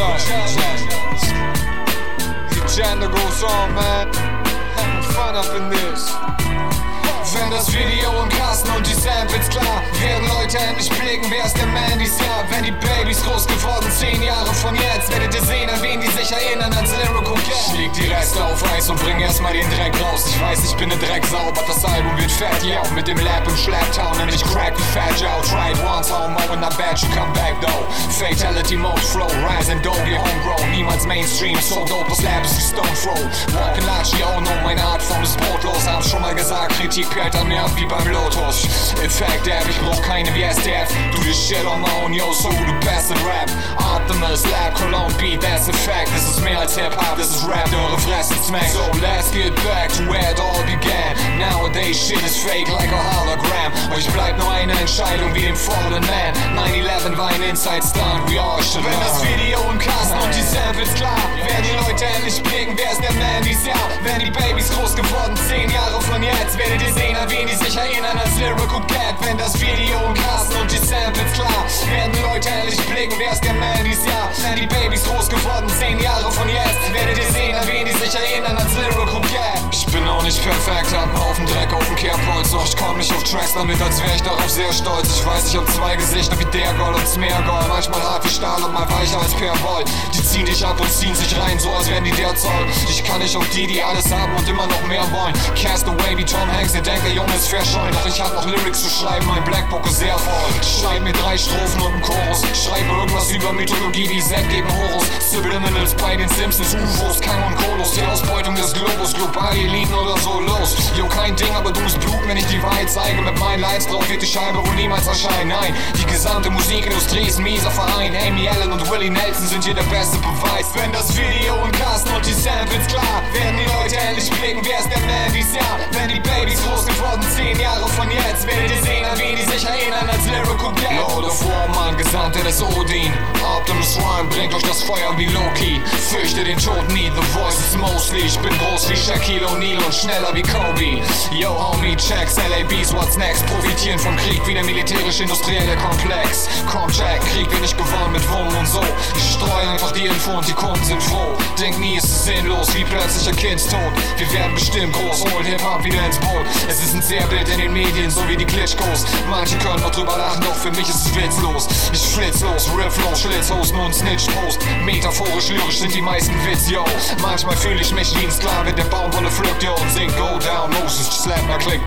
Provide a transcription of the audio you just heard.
on. The agenda goes on, man. Having fun up in this. Wenn das Video im Kasten und die Samples klar Werden Leute endlich blicken, wer ist der Man dies Jahr Wenn die Babys groß geworden, zehn Jahre von jetzt Werdet ihr sehen, an wen die sich erinnern als Lyrical Cat Leg die Reste auf Eis und bring erstmal den Dreck raus Ich weiß, ich bin ne Dreck sauber, das Album wird fett, ja Mit dem Lab im Schlepptown und ich crack die Fetch out. Try it once, how more and I bet you come back though Fatality Mode Flow, Rise and Doggy Homegrown. Niemals Mainstream, so dope, das Lab wie Stone Throw. Walking Lachi, oh no, meine Artform ist brotlos. Hab's schon mal gesagt, Kritik perlt an mir ab wie beim Lotus. Effekt, App, ich brauch keine wie SDF. Do this shit on my own, yo, so the best in Rap. Optimus, Lab, Cologne Beat, that's a fact. Das ist mehr als Hip-Hop, das ist Rap, eure Fressen smack. So let's get back to where it all began. Nowadays shit is fake like a hologram. Euch bleibt nur eine Entscheidung wie dem Fallen Man. 9-11 war ein Inside Stunt, we all should Wenn das Video im Kasten und die Samples klar, endlich blicken, wer ist der Man dies Jahr? Werden die Babys groß geworden, 10 Jahre von jetzt, werdet ihr sehen, an wen die sich erinnern als Lyrical Cat. Wenn das Video im Kasten und die Samples klar, werden Leute endlich blicken, wer ist der Man dies Jahr? Werden die Babys groß geworden, 10 Jahre von jetzt, werdet ihr sehen, an wen die sich erinnern als Lyrical Cat. Ich bin auch nicht perfekt, hab Kerbholz, doch ich komm nicht auf Tracks damit, als wär ich darauf sehr stolz. Ich weiß, ich hab zwei Gesichter wie der Gold und Smeargold, manchmal hart wie Stahl und mal weicher als Perwoll. Die ziehen dich ab und ziehen sich rein, so als wären die der Zoll. Ich kann nicht auf die, die alles haben und immer noch mehr wollen. Cast away wie Tom Hanks, ihr denkt, der Junge ist verschollen, doch ich hab noch Lyrics zu schreiben, mein Blackbook ist sehr voll. Schreib mir drei Strophen und einen Chorus, schreibe irgendwas über Mythologie wie Zack gegen Horus. Subliminals bei den Simpsons, UFOs, Kang und Kolos, die Ausbeutung des Globus, global Eliten oder so los. Jo, kein Ding, aber du musst bluten, wenn ich die Wahrheit zeige. Mit meinen Lines drauf wird die Scheibe wohl niemals erscheinen. Nein, die gesamte Musikindustrie ist ein mieser Verein. Amy Allen und Willie Nelson sind hier der beste Beweis. Wenn das Video und Casten und die Samples klar, werden die Leute endlich blicken, wer ist Spiriti zina, vini zina, jena nazleru kubjet Lodu fuq man gizanti nesu udin Up Feuer wie Loki. Fürchte den Tod nie, the voice is mostly. Ich bin groß wie Shaquille O'Neal und schneller wie Kobe. Yo, homie, checks, LABs, what's next? Profitieren vom Krieg wie der militärisch-industrielle Komplex. Komm, check, Krieg wird nicht gewonnen mit Wumm und so. Ich streue einfach die Info und die Kunden sind froh. Denk nie, es ist sinnlos, wie plötzlicher Kindstod. Wir werden bestimmt groß, holt Hip-Hop wieder ins Boot. Es ist ein Zerrbild in den Medien, so wie die Klitschkos. Manche können noch drüber lachen, doch für mich ist es witzlos. Ich flitz los, Rifflos, Schlitzhosen und Snitch-Post. Metaphorisch, lyrisch sind die meisten Witz, yo. Manchmal fühle ich mich wie ein Sklave, der Baumwolle pflückt, yo. Und singt Go Down, Moses, slap my click.